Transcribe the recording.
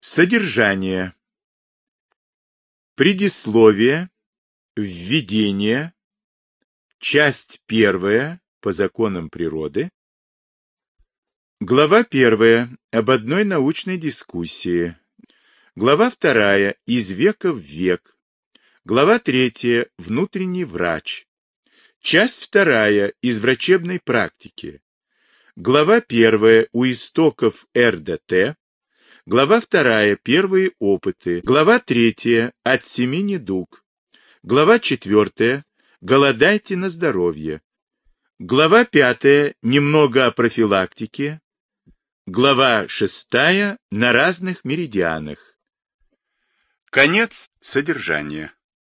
Содержание. Предисловие. Введение. Часть первая по законам природы. Глава первая об одной научной дискуссии. Глава вторая из века в век. Глава третья внутренний врач. Часть вторая из врачебной практики. Глава первая у истоков РДТ. Глава вторая первые опыты. Глава третья от семи недуг. Глава четвертая голодайте на здоровье. Глава пятая немного о профилактике. Глава шестая на разных меридианах. Конец содержания.